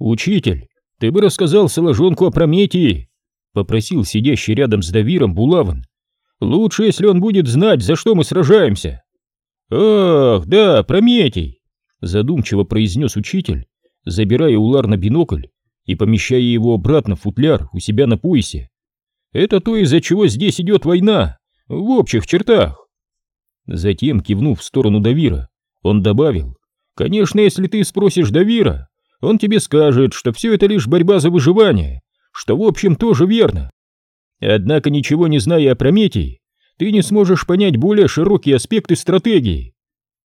«Учитель, ты бы рассказал Соложонку о Прометии!» — попросил сидящий рядом с Давиром Булаван. «Лучше, если он будет знать, за что мы сражаемся!» «Ах, да, Прометий!» — задумчиво произнес учитель, забирая у Ларна бинокль и помещая его обратно в футляр у себя на поясе. «Это то, из-за чего здесь идет война, в общих чертах!» Затем, кивнув в сторону Давира, он добавил, «Конечно, если ты спросишь Давира, он тебе скажет, что все это лишь борьба за выживание, что в общем тоже верно. Однако, ничего не зная о Прометии, ты не сможешь понять более широкие аспекты стратегии.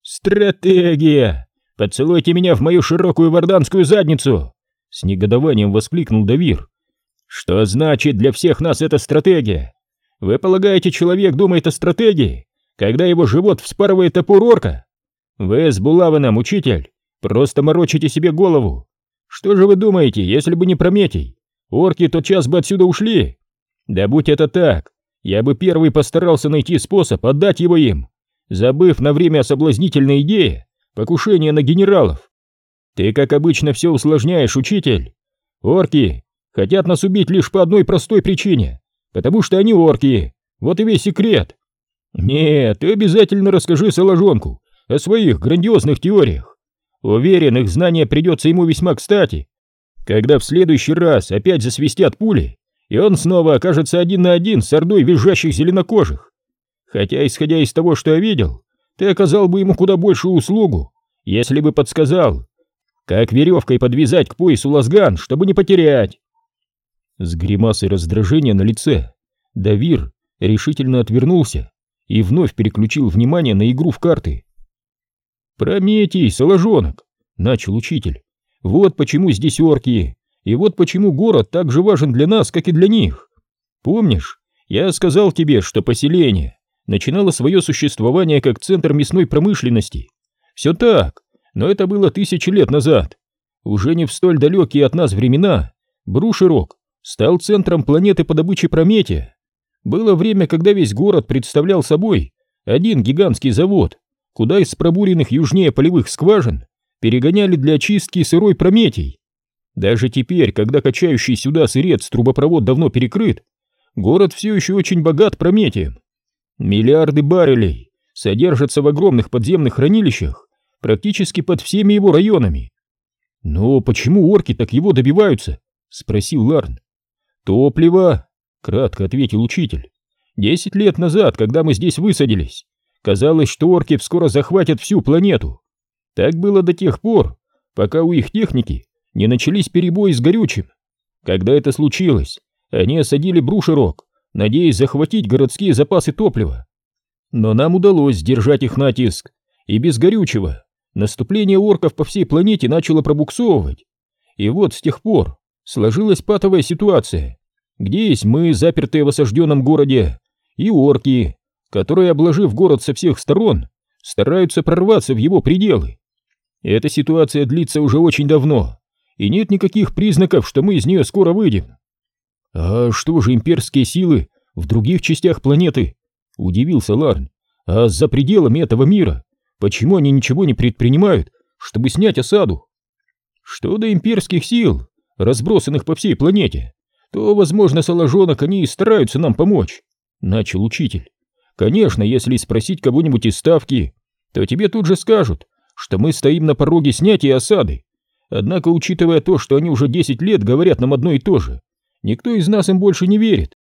«Стратегия! Поцелуйте меня в мою широкую варданскую задницу!» С негодованием воскликнул Давир. «Что значит для всех нас эта стратегия? Вы полагаете, человек думает о стратегии, когда его живот вспарывает топор орка? Вы с Булаваном, учитель, Просто морочите себе голову. Что же вы думаете, если бы не Прометий? Орки тотчас бы отсюда ушли. Да будь это так, я бы первый постарался найти способ отдать его им, забыв на время о соблазнительной идее покушения на генералов. Ты, как обычно, все усложняешь, учитель. Орки хотят нас убить лишь по одной простой причине, потому что они орки. Вот и весь секрет. Нет, ты обязательно расскажи Соложонку о своих грандиозных теориях. Уверен, их знание придется ему весьма кстати. Когда в следующий раз опять засвистят пули, и он снова окажется один на один с ордой визжащих зеленокожих. Хотя, исходя из того, что я видел, ты оказал бы ему куда большую услугу, если бы подсказал, как веревкой подвязать к поясу лазган, чтобы не потерять. С гримасой раздражения на лице Давир решительно отвернулся и вновь переключил внимание на игру в карты. «Прометий, соложонок!» — начал учитель. «Вот почему здесь орки, и вот почему город так же важен для нас, как и для них. Помнишь, я сказал тебе, что поселение начинало свое существование как центр мясной промышленности? Все так, но это было тысячи лет назад. Уже не в столь далекие от нас времена Брушерок стал центром планеты по добыче Прометия. Было время, когда весь город представлял собой один гигантский завод, куда из пробуренных южнее полевых скважин перегоняли для очистки сырой прометий. Даже теперь, когда качающий сюда сырец трубопровод давно перекрыт, город все еще очень богат прометием. Миллиарды баррелей содержатся в огромных подземных хранилищах практически под всеми его районами. «Но почему орки так его добиваются?» — спросил Ларн. «Топливо», — кратко ответил учитель. «Десять лет назад, когда мы здесь высадились, Казалось, что орки скоро захватят всю планету. Так было до тех пор, пока у их техники не начались перебои с горючим. Когда это случилось, они осадили Брушерок, надеясь захватить городские запасы топлива. Но нам удалось сдержать их натиск, и без горючего наступление орков по всей планете начало пробуксовывать. И вот с тех пор сложилась патовая ситуация, где есть мы, запертые в осажденном городе, и орки, которые, обложив город со всех сторон, стараются прорваться в его пределы. Эта ситуация длится уже очень давно, и нет никаких признаков, что мы из нее скоро выйдем. А что же имперские силы в других частях планеты? Удивился Ларн. А за пределами этого мира, почему они ничего не предпринимают, чтобы снять осаду? Что до имперских сил, разбросанных по всей планете, то, возможно, соложонок они и стараются нам помочь, начал учитель. Конечно, если спросить кого-нибудь из ставки, то тебе тут же скажут, что мы стоим на пороге снятия осады. Однако, учитывая то, что они уже 10 лет говорят нам одно и то же, никто из нас им больше не верит.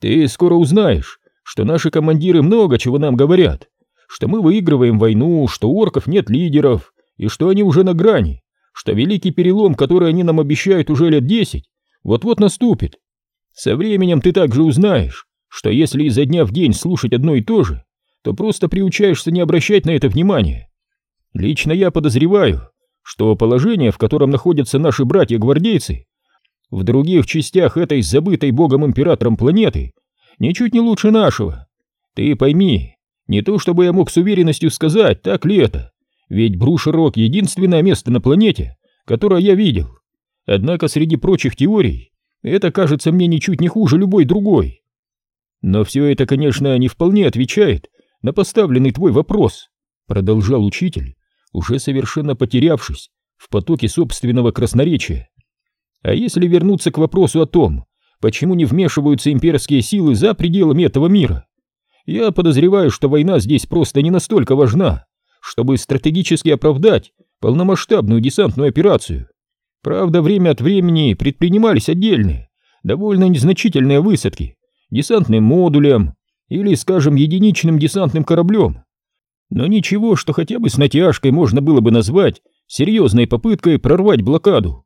Ты скоро узнаешь, что наши командиры много чего нам говорят, что мы выигрываем войну, что у орков нет лидеров, и что они уже на грани, что великий перелом, который они нам обещают уже лет 10, вот-вот наступит. Со временем ты также узнаешь, что если изо дня в день слушать одно и то же, то просто приучаешься не обращать на это внимания. Лично я подозреваю, что положение, в котором находятся наши братья-гвардейцы, в других частях этой забытой богом-императором планеты, ничуть не лучше нашего. Ты пойми, не то чтобы я мог с уверенностью сказать, так ли это, ведь Брушерок — единственное место на планете, которое я видел. Однако среди прочих теорий это кажется мне ничуть не хуже любой другой. Но все это, конечно, не вполне отвечает на поставленный твой вопрос, продолжал учитель, уже совершенно потерявшись в потоке собственного красноречия. А если вернуться к вопросу о том, почему не вмешиваются имперские силы за пределами этого мира, я подозреваю, что война здесь просто не настолько важна, чтобы стратегически оправдать полномасштабную десантную операцию. Правда, время от времени предпринимались отдельные, довольно незначительные высадки десантным модулем или, скажем, единичным десантным кораблем. Но ничего, что хотя бы с натяжкой можно было бы назвать серьезной попыткой прорвать блокаду.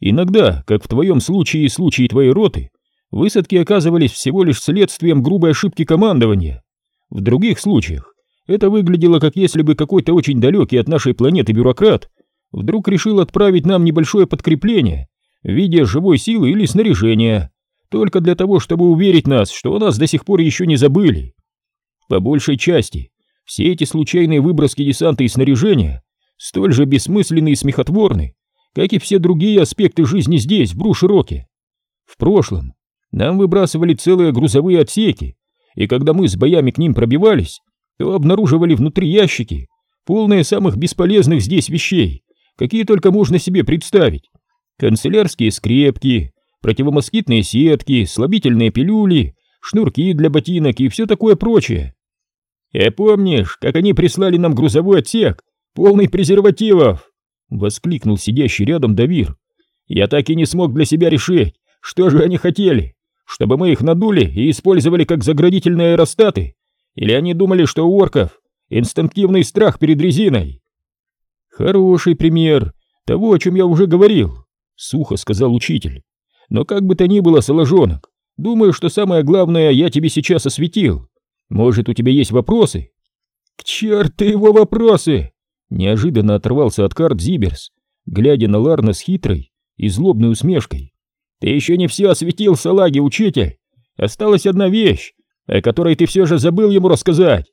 Иногда, как в твоем случае и случае твоей роты, высадки оказывались всего лишь следствием грубой ошибки командования. В других случаях это выглядело как если бы какой-то очень далекий от нашей планеты бюрократ вдруг решил отправить нам небольшое подкрепление в виде живой силы или снаряжения, только для того, чтобы уверить нас, что нас до сих пор еще не забыли. По большей части, все эти случайные выброски десанта и снаряжения столь же бессмысленны и смехотворны, как и все другие аспекты жизни здесь, в Бруш-Роке. В прошлом нам выбрасывали целые грузовые отсеки, и когда мы с боями к ним пробивались, то обнаруживали внутри ящики, полные самых бесполезных здесь вещей, какие только можно себе представить. Канцелярские скрепки, противомоскитные сетки, слабительные пилюли, шнурки для ботинок и все такое прочее. И «Э, помнишь, как они прислали нам грузовой отсек, полный презервативов?» — воскликнул сидящий рядом Давир. «Я так и не смог для себя решить, что же они хотели, чтобы мы их надули и использовали как заградительные аэростаты? Или они думали, что у орков инстинктивный страх перед резиной?» «Хороший пример того, о чем я уже говорил», — сухо сказал учитель. «Но как бы то ни было, Соложонок, думаю, что самое главное я тебе сейчас осветил. Может, у тебя есть вопросы?» «К черту его вопросы!» Неожиданно оторвался от карт Зиберс, глядя на Ларна с хитрой и злобной усмешкой. «Ты еще не все осветил, салаги, учитель! Осталась одна вещь, о которой ты все же забыл ему рассказать!»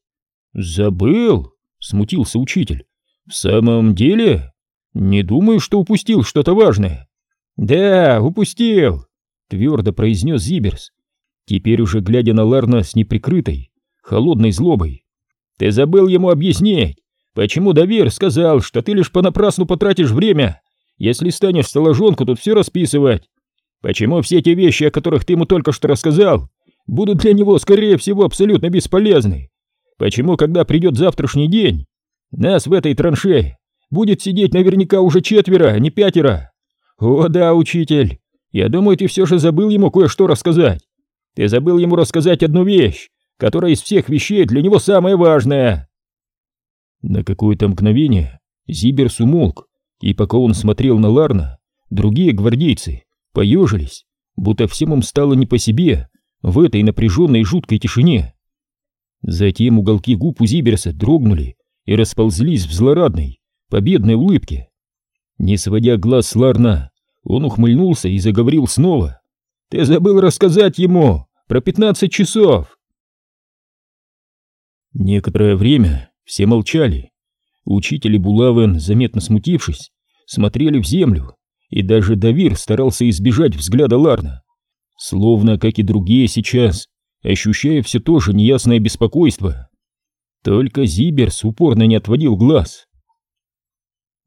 «Забыл?» — смутился учитель. «В самом деле? Не думаю, что упустил что-то важное». «Да, упустил!» — твердо произнес Зиберс, теперь уже глядя на Ларна с неприкрытой, холодной злобой. «Ты забыл ему объяснить, почему Давир сказал, что ты лишь понапрасну потратишь время, если станешь столожонку тут все расписывать? Почему все те вещи, о которых ты ему только что рассказал, будут для него, скорее всего, абсолютно бесполезны? Почему, когда придет завтрашний день, нас в этой траншее будет сидеть наверняка уже четверо, а не пятеро? О да, учитель, я думаю, ты все же забыл ему кое-что рассказать. Ты забыл ему рассказать одну вещь, которая из всех вещей для него самая важная. На какое-то мгновение Зиберс умолк, и пока он смотрел на Ларна, другие гвардейцы поежились, будто всем им стало не по себе в этой напряженной жуткой тишине. Затем уголки губ у Зиберса дрогнули и расползлись в злорадной, победной улыбке. Не сводя глаз с Ларна, он ухмыльнулся и заговорил снова. «Ты забыл рассказать ему про пятнадцать часов!» Некоторое время все молчали. Учитель и Булавен, заметно смутившись, смотрели в землю, и даже Давир старался избежать взгляда Ларна. Словно, как и другие сейчас, ощущая все то же неясное беспокойство. Только Зиберс упорно не отводил глаз.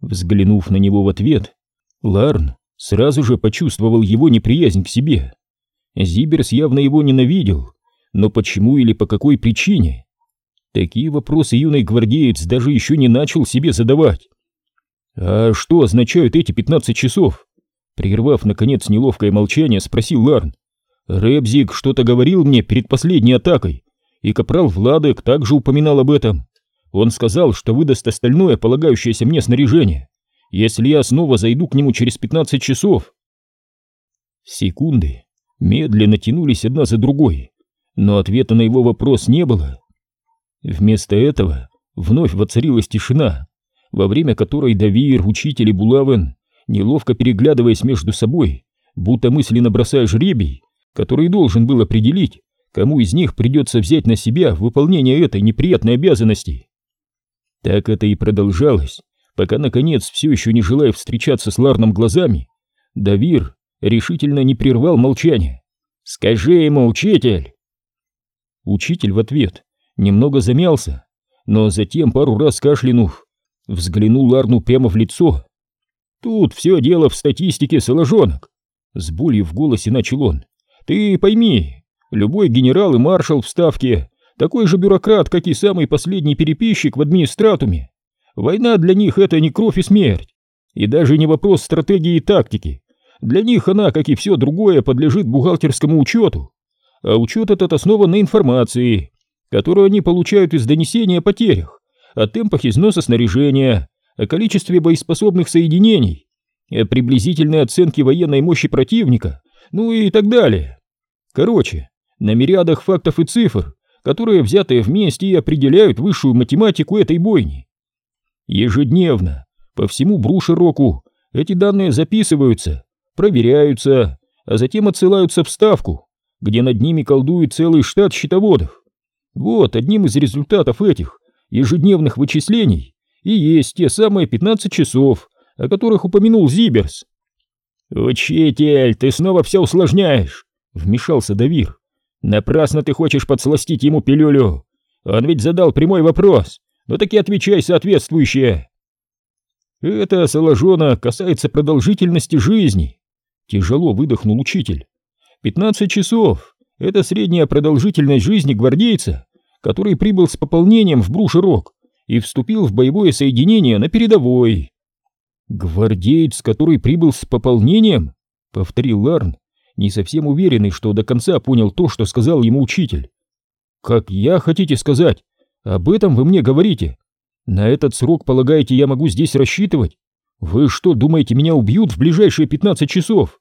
Взглянув на него в ответ, Ларн сразу же почувствовал его неприязнь к себе. Зиберс явно его ненавидел, но почему или по какой причине, Такие вопросы юный гвардеец даже еще не начал себе задавать. «А что означают эти пятнадцать часов?» Прервав, наконец, неловкое молчание, спросил Ларн. «Рэбзик что-то говорил мне перед последней атакой, и капрал Владек также упоминал об этом. Он сказал, что выдаст остальное полагающееся мне снаряжение, если я снова зайду к нему через пятнадцать часов». Секунды медленно тянулись одна за другой, но ответа на его вопрос не было. Вместо этого вновь воцарилась тишина, во время которой Давир, учитель и Булавен, неловко переглядываясь между собой, будто мысленно бросая жребий, который должен был определить, кому из них придется взять на себя выполнение этой неприятной обязанности. Так это и продолжалось, пока, наконец, все еще не желая встречаться с Ларном глазами, Давир решительно не прервал молчание. «Скажи ему, учитель!» Учитель в ответ немного замялся, но затем, пару раз кашлянув, взглянул Ларну прямо в лицо. «Тут все дело в статистике, Соложонок. С болью в голосе начал он. Ты пойми, любой генерал и маршал в Ставке такой же бюрократ, как и самый последний переписчик в администратуме. Война для них это не кровь и смерть, и даже не вопрос стратегии и тактики. Для них она, как и все другое, подлежит бухгалтерскому учету. А учет этот основан на информации, которую они получают из донесения о потерях, о темпах износа снаряжения, о количестве боеспособных соединений, о приблизительной оценке военной мощи противника, ну и так далее. Короче, на мириадах фактов и цифр которые, взятые вместе, и определяют высшую математику этой бойни. Ежедневно, по всему Брушероку, эти данные записываются, проверяются, а затем отсылаются в Ставку, где над ними колдует целый штат счетоводов. Вот одним из результатов этих ежедневных вычислений и есть те самые 15 часов, о которых упомянул Зиберс. «Учитель, ты снова все усложняешь!» — вмешался Давир. Напрасно ты хочешь подсластить ему пилюлю. Он ведь задал прямой вопрос. Ну так и отвечай соответствующее. Это, Соложона, касается продолжительности жизни. Тяжело выдохнул учитель. Пятнадцать часов. Это средняя продолжительность жизни гвардейца, который прибыл с пополнением в Брушерок и вступил в боевое соединение на передовой. Гвардеец, который прибыл с пополнением? Повторил Ларн не совсем уверенный, что до конца понял то, что сказал ему учитель. «Как я, хотите сказать? Об этом вы мне говорите? На этот срок, полагаете, я могу здесь рассчитывать? Вы что, думаете, меня убьют в ближайшие пятнадцать часов?»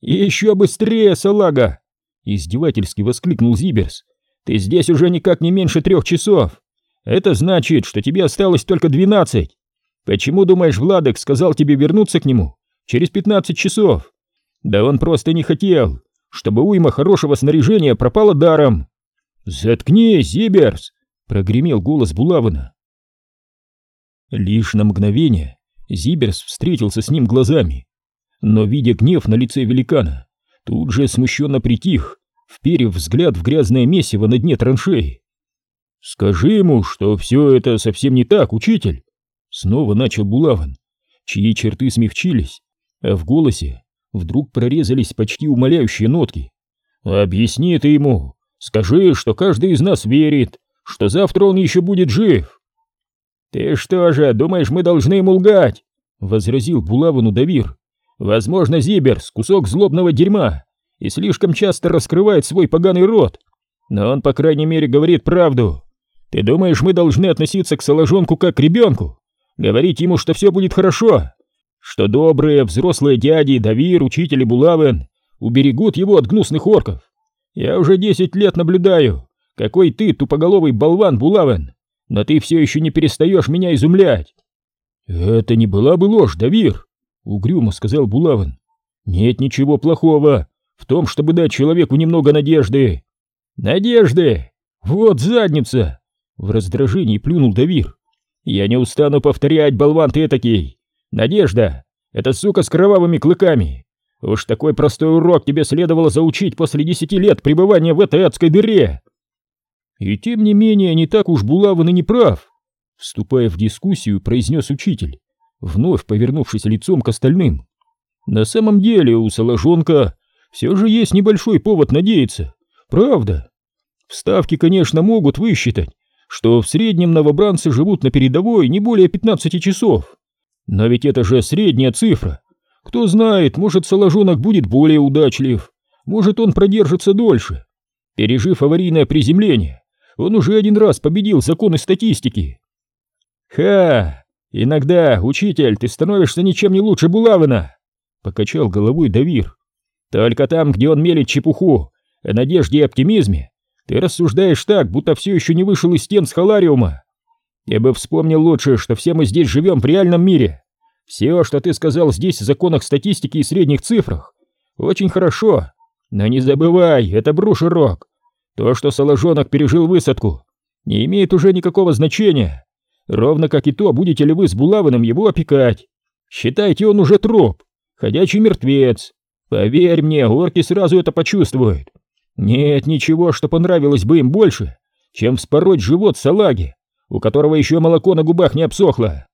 «Еще быстрее, салага!» — издевательски воскликнул Зиберс. «Ты здесь уже никак не меньше трех часов. Это значит, что тебе осталось только двенадцать. Почему, думаешь, Владок сказал тебе вернуться к нему через пятнадцать часов? Да он просто не хотел, чтобы уйма хорошего снаряжения пропала даром. «Заткнись, Зиберс!» — прогремел голос Булавина. Лишь на мгновение Зиберс встретился с ним глазами, но, видя гнев на лице великана, тут же смущенно притих, вперев взгляд в грязное месиво на дне траншеи. «Скажи ему, что все это совсем не так, учитель!» Снова начал Булавин, чьи черты смягчились, а в голосе вдруг прорезались почти умоляющие нотки. «Объясни ты ему, скажи, что каждый из нас верит, что завтра он еще будет жив». «Ты что же, думаешь, мы должны ему лгать?» — возразил Булавину Давир. «Возможно, Зиберс — кусок злобного дерьма и слишком часто раскрывает свой поганый рот, но он, по крайней мере, говорит правду. Ты думаешь, мы должны относиться к Соложонку как к ребенку? Говорить ему, что все будет хорошо, что добрые взрослые дяди, Давир, учитель и Булавин уберегут его от гнусных орков. Я уже десять лет наблюдаю, какой ты тупоголовый болван, Булавин, но ты все еще не перестаешь меня изумлять. Это не была бы ложь, Давир, угрюмо сказал Булавин. Нет ничего плохого в том, чтобы дать человеку немного надежды. Надежды! Вот задница! В раздражении плюнул Давир. Я не устану повторять, болван ты этакий. Надежда! Это сука с кровавыми клыками! Уж такой простой урок тебе следовало заучить после десяти лет пребывания в этой адской дыре!» И тем не менее, не так уж Булавин и не прав. Вступая в дискуссию, произнес учитель, вновь повернувшись лицом к остальным. На самом деле у Соложонка все же есть небольшой повод надеяться. Правда. Вставки, конечно, могут высчитать, что в среднем новобранцы живут на передовой не более 15 часов. Но ведь это же средняя цифра. Кто знает, может Соложонок будет более удачлив, может он продержится дольше. Пережив аварийное приземление, он уже один раз победил законы статистики. Ха! Иногда, учитель, ты становишься ничем не лучше Булавина, покачал головой Давир. Только там, где он мелит чепуху, о надежде и оптимизме, ты рассуждаешь так, будто все еще не вышел из стен с халариума. Я бы вспомнил лучше, что все мы здесь живем в реальном мире. Все, что ты сказал здесь в законах статистики и средних цифрах, очень хорошо. Но не забывай, это брушерок. То, что Соложонок пережил высадку, не имеет уже никакого значения. Ровно как и то, будете ли вы с Булавиным его опекать. Считайте, он уже труп, ходячий мертвец. Поверь мне, орки сразу это почувствуют. Нет ничего, что понравилось бы им больше, чем вспороть живот салаги у которого еще молоко на губах не обсохло.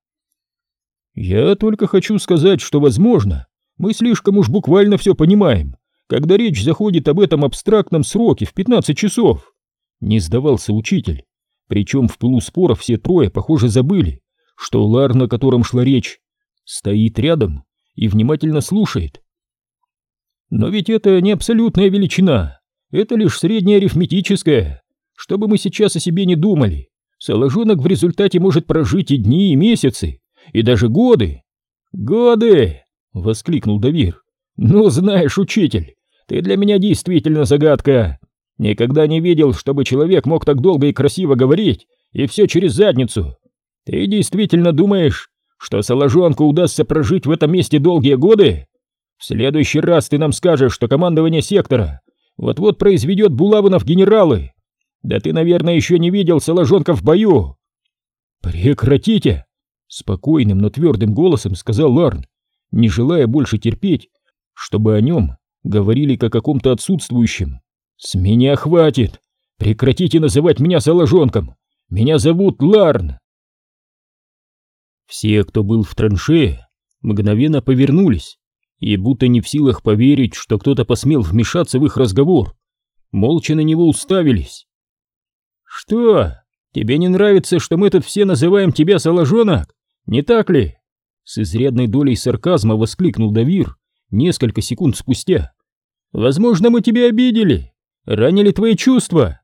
Я только хочу сказать, что, возможно, Мы слишком уж буквально все понимаем, когда речь заходит об этом абстрактном сроке в 15 часов. Не сдавался учитель. Причем в пылу спора все трое, похоже, забыли, что Лар, на котором шла речь, стоит рядом и внимательно слушает. Но ведь это не абсолютная величина, это лишь средняя арифметическая. Что бы мы сейчас о себе не думали, Соложонок в результате может прожить и дни, и месяцы, и даже годы. «Годы!» — воскликнул Давир. «Ну, знаешь, учитель, ты для меня действительно загадка. Никогда не видел, чтобы человек мог так долго и красиво говорить, и все через задницу. Ты действительно думаешь, что Соложонку удастся прожить в этом месте долгие годы? В следующий раз ты нам скажешь, что командование сектора вот-вот произведет Булавина в генералы. Да ты, наверное, еще не видел Соложонка в бою. Прекратите! Спокойным, но твердым голосом сказал Ларн, не желая больше терпеть, чтобы о нем говорили как о каком-то отсутствующем. С меня хватит! Прекратите называть меня Соложонком! Меня зовут Ларн! Все, кто был в траншее, мгновенно повернулись и, будто не в силах поверить, что кто-то посмел вмешаться в их разговор, молча на него уставились. «Что? Тебе не нравится, что мы тут все называем тебя Соложонок? Не так ли?» С изрядной долей сарказма воскликнул Давир несколько секунд спустя. «Возможно, мы тебя обидели, ранили твои чувства».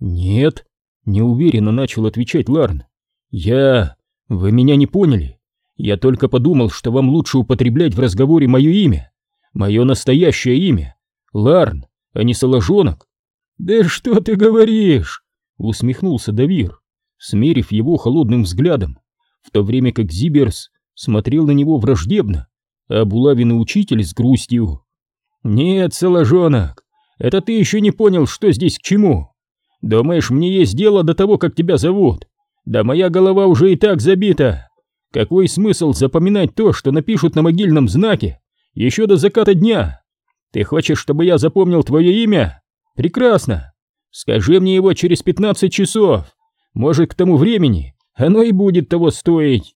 «Нет», — неуверенно начал отвечать Ларн. «Я... Вы меня не поняли. Я только подумал, что вам лучше употреблять в разговоре мое имя. Мое настоящее имя. Ларн, а не Соложонок». «Да что ты говоришь?» — усмехнулся Давир, смерив его холодным взглядом, в то время как Зиберс смотрел на него враждебно, а Булавин учитель с грустью. «Нет, Соложонок, это ты еще не понял, что здесь к чему. Думаешь, мне есть дело до того, как тебя зовут? Да моя голова уже и так забита. Какой смысл запоминать то, что напишут на могильном знаке еще до заката дня? Ты хочешь, чтобы я запомнил твое имя? Прекрасно. Скажи мне его через 15 часов. Может, к тому времени оно и будет того стоить.